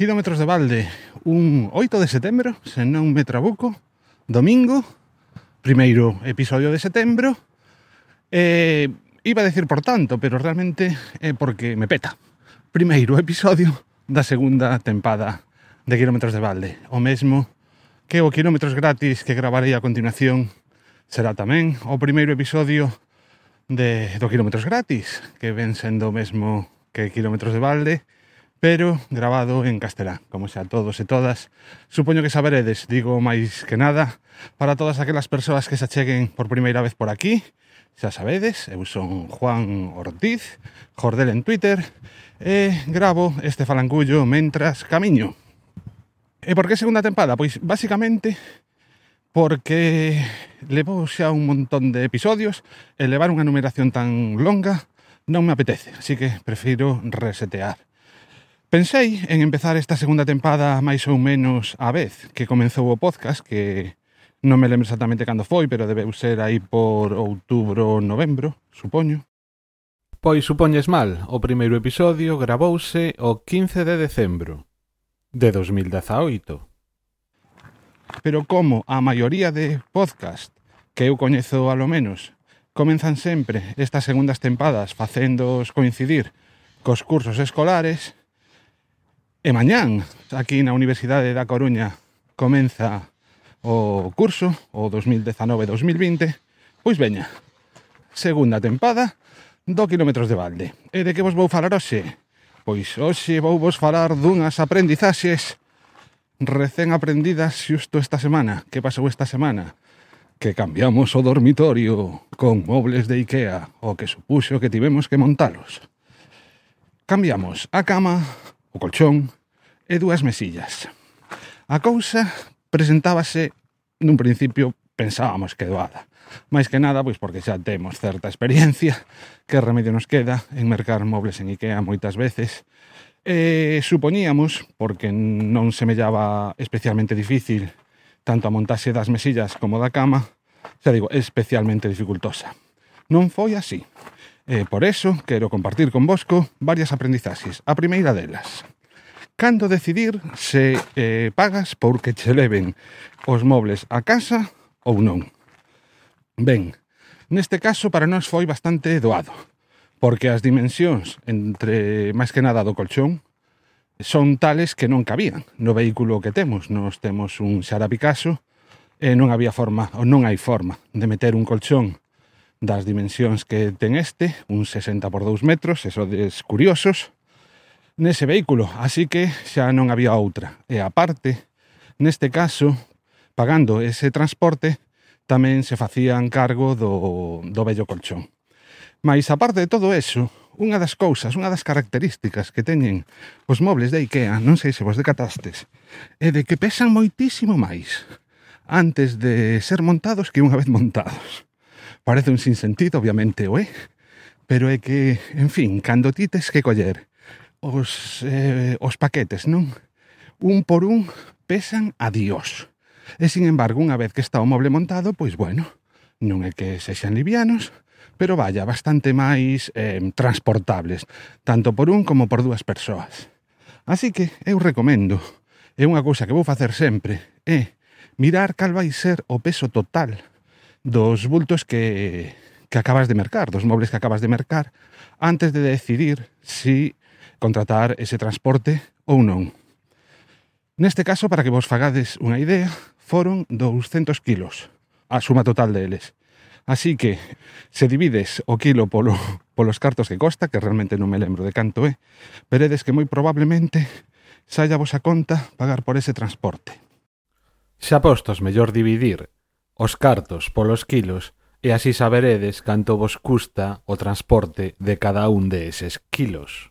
Kilómetros de balde, un 8 de setembro, se non me trabuco, domingo, primeiro episodio de setembro. Eh, iba a decir por tanto, pero realmente é eh, porque me peta. Primeiro episodio da segunda tempada de Kilómetros de balde. O mesmo que o Kilómetros gratis que gravarei a continuación será tamén o primeiro episodio de do Kilómetros gratis, que ven sendo o mesmo que Kilómetros de balde, pero grabado en castelán, como xa todos e todas. Supoño que saberedes, digo máis que nada, para todas aquelas persoas que se acheguen por primeira vez por aquí, xa sabedes, eu son Juan Ortiz, Jordel en Twitter, e gravo este falangullo mentras camiño. E por que segunda tempada? Pois basicamente porque levo xa un montón de episodios e levar unha numeración tan longa non me apetece, así que prefiro resetear. Pensei en empezar esta segunda tempada máis ou menos a vez que comenzou o podcast, que non me lembro exactamente cando foi, pero debeu ser aí por outubro ou novembro, supoño. Pois supoñes mal, o primeiro episodio grabouse o 15 de decembro de 2018. Pero como a maioría de podcast que eu coñezo alo menos comenzan sempre estas segundas tempadas facéndoos coincidir cos cursos escolares, E mañán, aquí na Universidade da Coruña, comeza o curso, o 2019-2020, pois veña, segunda tempada do Kilómetros de Balde. E de que vos vou falar hoxe? Pois hoxe vou vos falar dunhas aprendizaxes recén aprendidas xusto esta semana. Que pasou esta semana? Que cambiamos o dormitorio con mobles de Ikea, o que supuxo que tivemos que montalos. Cambiamos a cama o colchón e dúas mesillas. A cousa presentábase nun principio pensábamos que doada. Mais que nada, pois porque xa temos certa experiencia que remedio nos queda en mercar mobles en Ikea moitas veces. E supoñíamos, porque non semellaba especialmente difícil tanto a montaxe das mesillas como da cama, xa digo, especialmente dificultosa. Non foi así. E por eso, quero compartir con vosco varias aprendizaxes. A primeira delas, cando decidir se eh, pagas porque che leven os mobles a casa ou non. Ben, neste caso para nós foi bastante doado, porque as dimensións entre máis que nada do colchón son tales que non cabían no vehículo que temos. Nos temos un Xara Picasso e non había forma, ou non hai forma, de meter un colchón das dimensións que ten este, un 60 por 2 metros, eso des curiosos, nese vehículo, así que xa non había outra. E aparte, neste caso, pagando ese transporte, tamén se facían cargo do, do bello colchón. Mais aparte de todo eso, unha das cousas, unha das características que teñen os mobles de IKEA, non sei se vos decatastes, é de que pesan moitísimo máis antes de ser montados que unha vez montados. Parece un sinsentido, obviamente o é, pero é que, en fin, cando ti tes que coller os, eh, os paquetes, non? Un por un pesan a dios. E, sin embargo, unha vez que está o moble montado, pois bueno, non é que sexan livianos, pero vaya, bastante máis eh, transportables, tanto por un como por dúas persoas. Así que eu recomendo, é unha cousa que vou facer sempre, é mirar cal vai ser o peso total dos bultos que, que acabas de mercar, dos mobles que acabas de mercar, antes de decidir si contratar ese transporte ou non. Neste caso, para que vos fagades unha idea, foron 200 kilos, a suma total deles. Así que, se divides o kilo polo, polos cartos que costa, que realmente non me lembro de canto é, veredes que moi probablemente saia vos a conta pagar por ese transporte. Xa postos, mellor dividir os cartos polos quilos e así saberedes canto vos custa o transporte de cada un deses quilos.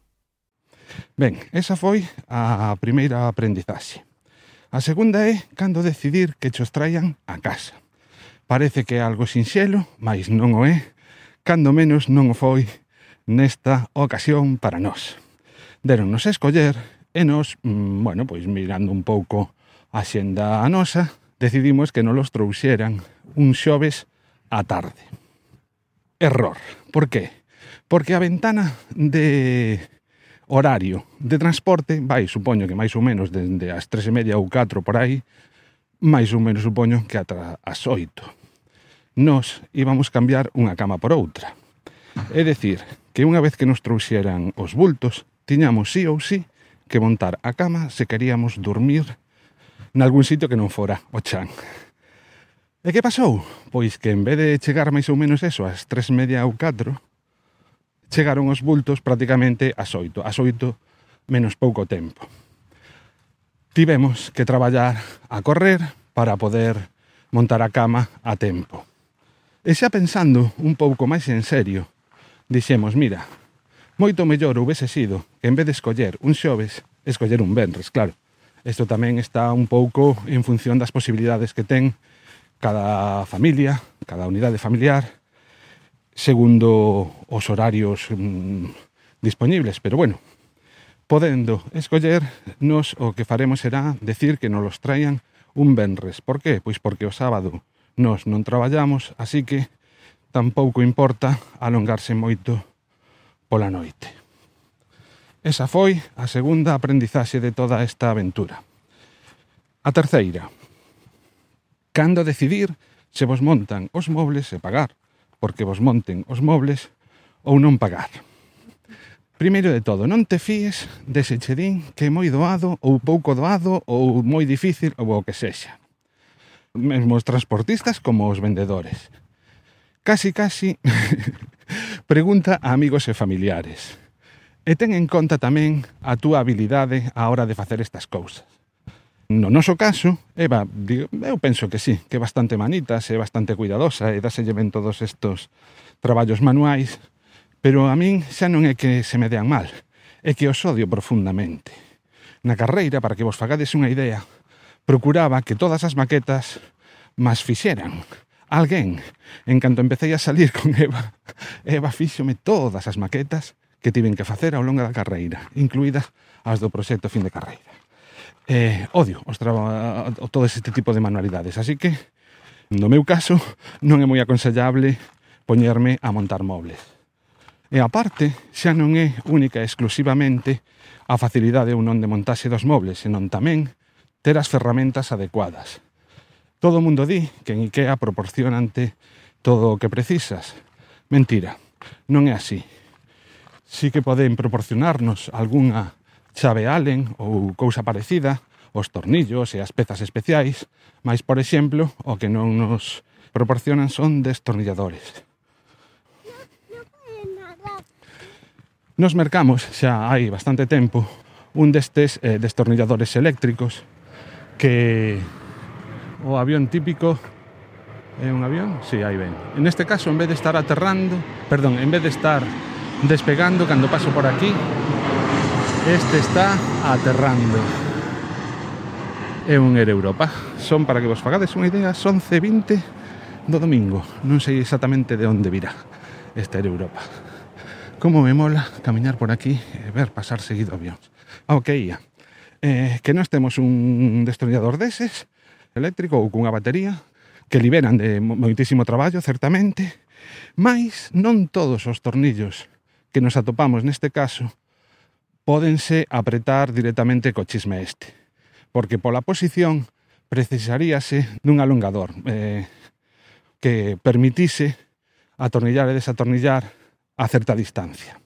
Ben, esa foi a primeira aprendizaxe. A segunda é cando decidir que chos traian a casa. Parece que é algo sinxelo, mas non o é, cando menos non o foi nesta ocasión para nós. Deronnos a escoller e nos, mm, bueno, pois mirando un pouco a xenda a nosa, decidimos que non los trouxeran un xoves á tarde. Error. Por qué? Porque a ventana de horario de transporte vai, supoño que máis ou menos dende as tres e media ou 4 por aí, máis ou menos supoño que ata as 8. Nos íbamos cambiar unha cama por outra. É dicir, que unha vez que nos trouxeran os bultos, tiñamos sí ou sí que montar a cama se queríamos dormir nalgún sitio que non fora o chan. E que pasou? Pois que en vez de chegar máis ou menos eso ás tres media ou catro, chegaron os bultos prácticamente ás oito, ás oito menos pouco tempo. Tivemos que traballar a correr para poder montar a cama a tempo. E xa pensando un pouco máis en serio, dixemos, mira, moito mellor houvese sido que en vez de escoller un xoves, escoller un venres, claro, Isto tamén está un pouco en función das posibilidades que ten cada familia, cada unidade familiar, segundo os horarios mm, disponibles. Pero bueno, podendo escoller, nos o que faremos será decir que nos los traian un benres. Por qué? Pois porque o sábado nos non traballamos, así que tampouco importa alongarse moito pola noite. Esa foi a segunda aprendizaxe de toda esta aventura. A terceira. Cando decidir se vos montan os mobles e pagar, porque vos monten os mobles ou non pagar. Primeiro de todo, non te fíes dese chedín que é moi doado ou pouco doado ou moi difícil ou o que sexa. Mesmo os transportistas como os vendedores. Casi, casi, pregunta a amigos e familiares e ten en conta tamén a túa habilidade á hora de facer estas cousas. No noso caso, Eva, digo, eu penso que sí, que é bastante manita, é bastante cuidadosa e dáselle ben todos estos traballos manuais, pero a min xa non é que se me dean mal, é que os odio profundamente. Na carreira, para que vos fagades unha idea, procuraba que todas as maquetas mas fixeran alguén. En canto empecé a salir con Eva, Eva fíxome todas as maquetas que tiven que facer ao longo da carreira, incluídas as do proxecto fin de carreira. Eh, odio os traba, todo este tipo de manualidades, así que no meu caso non é moi aconsellable poñerme a montar mobles. E aparte, xa non é única e exclusivamente a facilidade ou non de montaxe dos mobles, senón tamén ter as ferramentas adecuadas. Todo o mundo di que en IKEA proporcionante todo o que precisas. Mentira, non é así sí que poden proporcionarnos algunha chave Allen ou cousa parecida, os tornillos e as pezas especiais, mas, por exemplo, o que non nos proporcionan son destornilladores. Nos mercamos, xa hai bastante tempo, un destes eh, destornilladores eléctricos que o avión típico é un avión? Si, sí, aí ven. En este caso, en vez de estar aterrando, perdón, en vez de estar despegando cando paso por aquí este está aterrando. É un Air Europa. Son para que vos fagades unha idea son 11.20 do domingo. Non sei exactamente de onde virá este Air Europa. Como me mola caminar por aquí e ver pasar seguido avións ao que ia eh, que nós temos un destornillador deses eléctrico ou cunha batería que liberan de moitísimo traballo, certamente, mais non todos os tornillos que nos atopamos neste caso pódense apretar directamente co chisme este, porque pola posición precisaríase dun alongador eh, que permitise atornillar e desatornillar a certa distancia.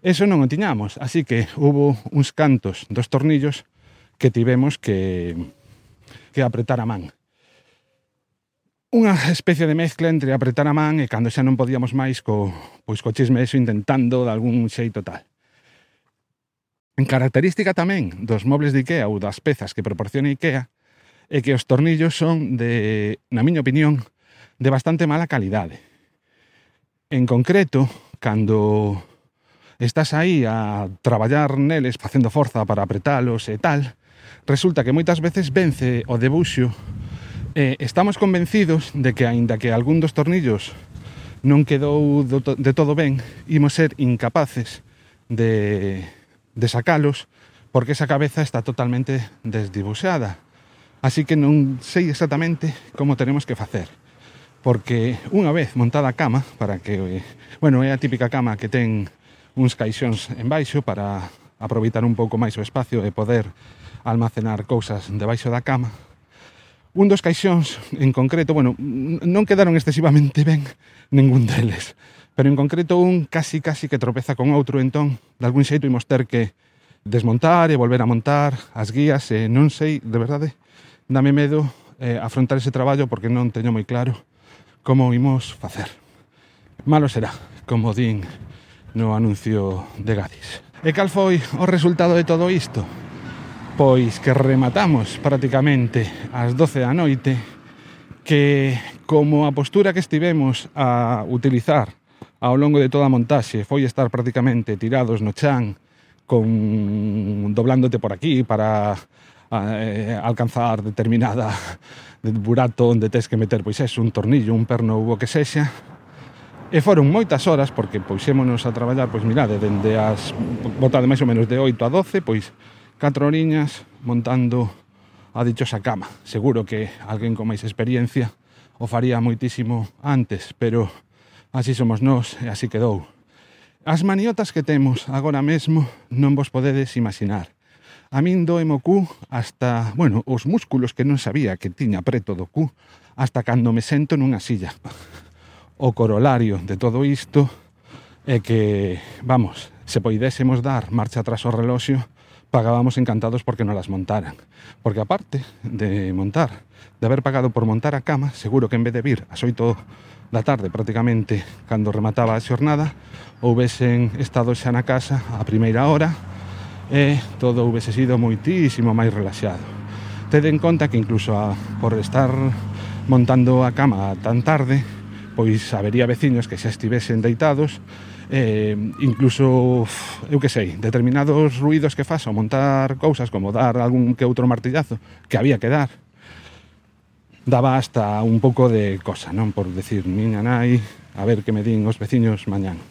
Eso non o tiñamos, así que hubo uns cantos dos tornillos que tivemos que, que apretar a man unha especie de mezcla entre apretar a man e cando xa non podíamos máis co, pois co chisme eso intentando de algún xeito tal. En característica tamén dos mobles de Ikea ou das pezas que proporciona Ikea é que os tornillos son, de, na miña opinión, de bastante mala calidade. En concreto, cando estás aí a traballar neles facendo forza para apretalos e tal, resulta que moitas veces vence o debuxo eh, estamos convencidos de que aínda que algún dos tornillos non quedou do, de todo ben, imos ser incapaces de, de sacalos porque esa cabeza está totalmente desdibuxada. Así que non sei exactamente como tenemos que facer. Porque unha vez montada a cama, para que... Bueno, é a típica cama que ten uns caixóns en baixo para aproveitar un pouco máis o espacio e poder almacenar cousas debaixo da cama Un dos caixóns en concreto, bueno, non quedaron excesivamente ben ningún deles, pero en concreto un casi casi que tropeza con outro, entón, de algún xeito imos ter que desmontar e volver a montar as guías, e non sei, de verdade, dame medo eh, afrontar ese traballo porque non teño moi claro como imos facer. Malo será, como din no anuncio de Gadis. E cal foi o resultado de todo isto? pois que rematamos prácticamente ás 12 da noite que como a postura que estivemos a utilizar ao longo de toda a montaxe foi estar prácticamente tirados no chan con doblándote por aquí para eh, alcanzar determinada burato onde tes que meter pois é un tornillo, un perno ou o que sexa. E foron moitas horas, porque poisémonos a traballar, pois mirade, dende as botade máis ou menos de 8 a 12, pois catro horiñas montando a dichosa cama. Seguro que alguén con máis experiencia o faría moitísimo antes, pero así somos nós e así quedou. As maniotas que temos agora mesmo non vos podedes imaginar. A min doe mo cu hasta, bueno, os músculos que non sabía que tiña preto do cu hasta cando me sento nunha silla. O corolario de todo isto é que, vamos, se poidésemos dar marcha atrás o reloxio, pagábamos encantados porque no las montaran. Porque aparte de montar, de haber pagado por montar a cama, seguro que en vez de vir as oito da tarde prácticamente cando remataba a xornada, houvesen estado xa na casa a primeira hora e todo houvese sido moitísimo máis relaxado. Tede en conta que incluso a, por estar montando a cama tan tarde, pois habería veciños que xa estivesen deitados eh, incluso, eu que sei, determinados ruidos que faz ao montar cousas, como dar algún que outro martillazo, que había que dar, daba hasta un pouco de cosa, non? Por decir, miña nai, a ver que me din os veciños mañán.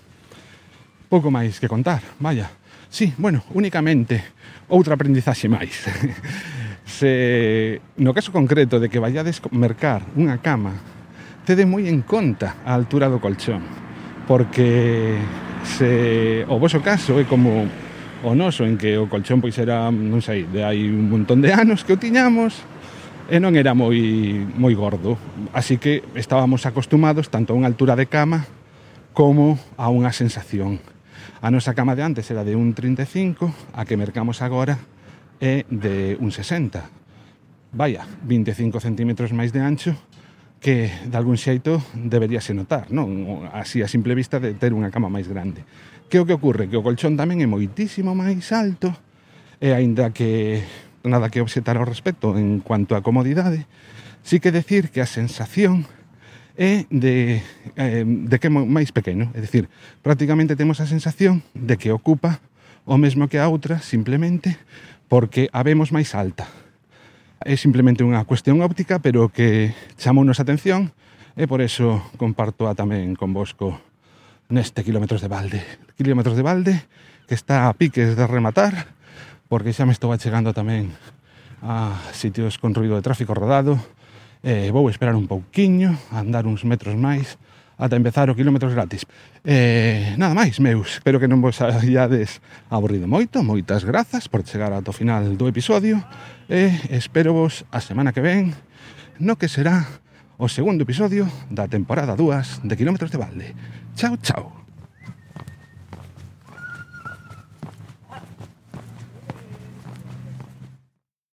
Pouco máis que contar, vaya. Sí, bueno, únicamente outra aprendizaxe máis. Se, no caso concreto de que vayades mercar unha cama, tede moi en conta a altura do colchón porque se, o voso caso é como o noso en que o colchón pois era, non sei, de hai un montón de anos que o tiñamos e non era moi moi gordo, así que estábamos acostumados tanto a unha altura de cama como a unha sensación. A nosa cama de antes era de un 35, a que mercamos agora é de un 60. Vaya, 25 centímetros máis de ancho que de algún xeito deberíase notar, non? Así a simple vista de ter unha cama máis grande. Que o que ocurre? Que o colchón tamén é moitísimo máis alto e aínda que nada que obxetar ao respecto en cuanto a comodidade, sí que decir que a sensación é de, eh, de que é máis pequeno. É dicir, prácticamente temos a sensación de que ocupa o mesmo que a outra simplemente porque a vemos máis alta é simplemente unha cuestión óptica, pero que chamounos atención e por eso comparto a tamén convosco neste kilómetros de balde. Kilómetros de balde que está a piques de rematar, porque xa me estou achegando tamén a sitios con ruido de tráfico rodado. Eh, vou esperar un pouquiño, andar uns metros máis, ata empezar o kilómetros gratis. Eh, nada máis, meus, espero que non vos hayades aburrido moito, moitas grazas por chegar ata o final do episodio e espero vos a semana que ven no que será o segundo episodio da temporada 2 de Kilómetros de Balde. Chao, chao.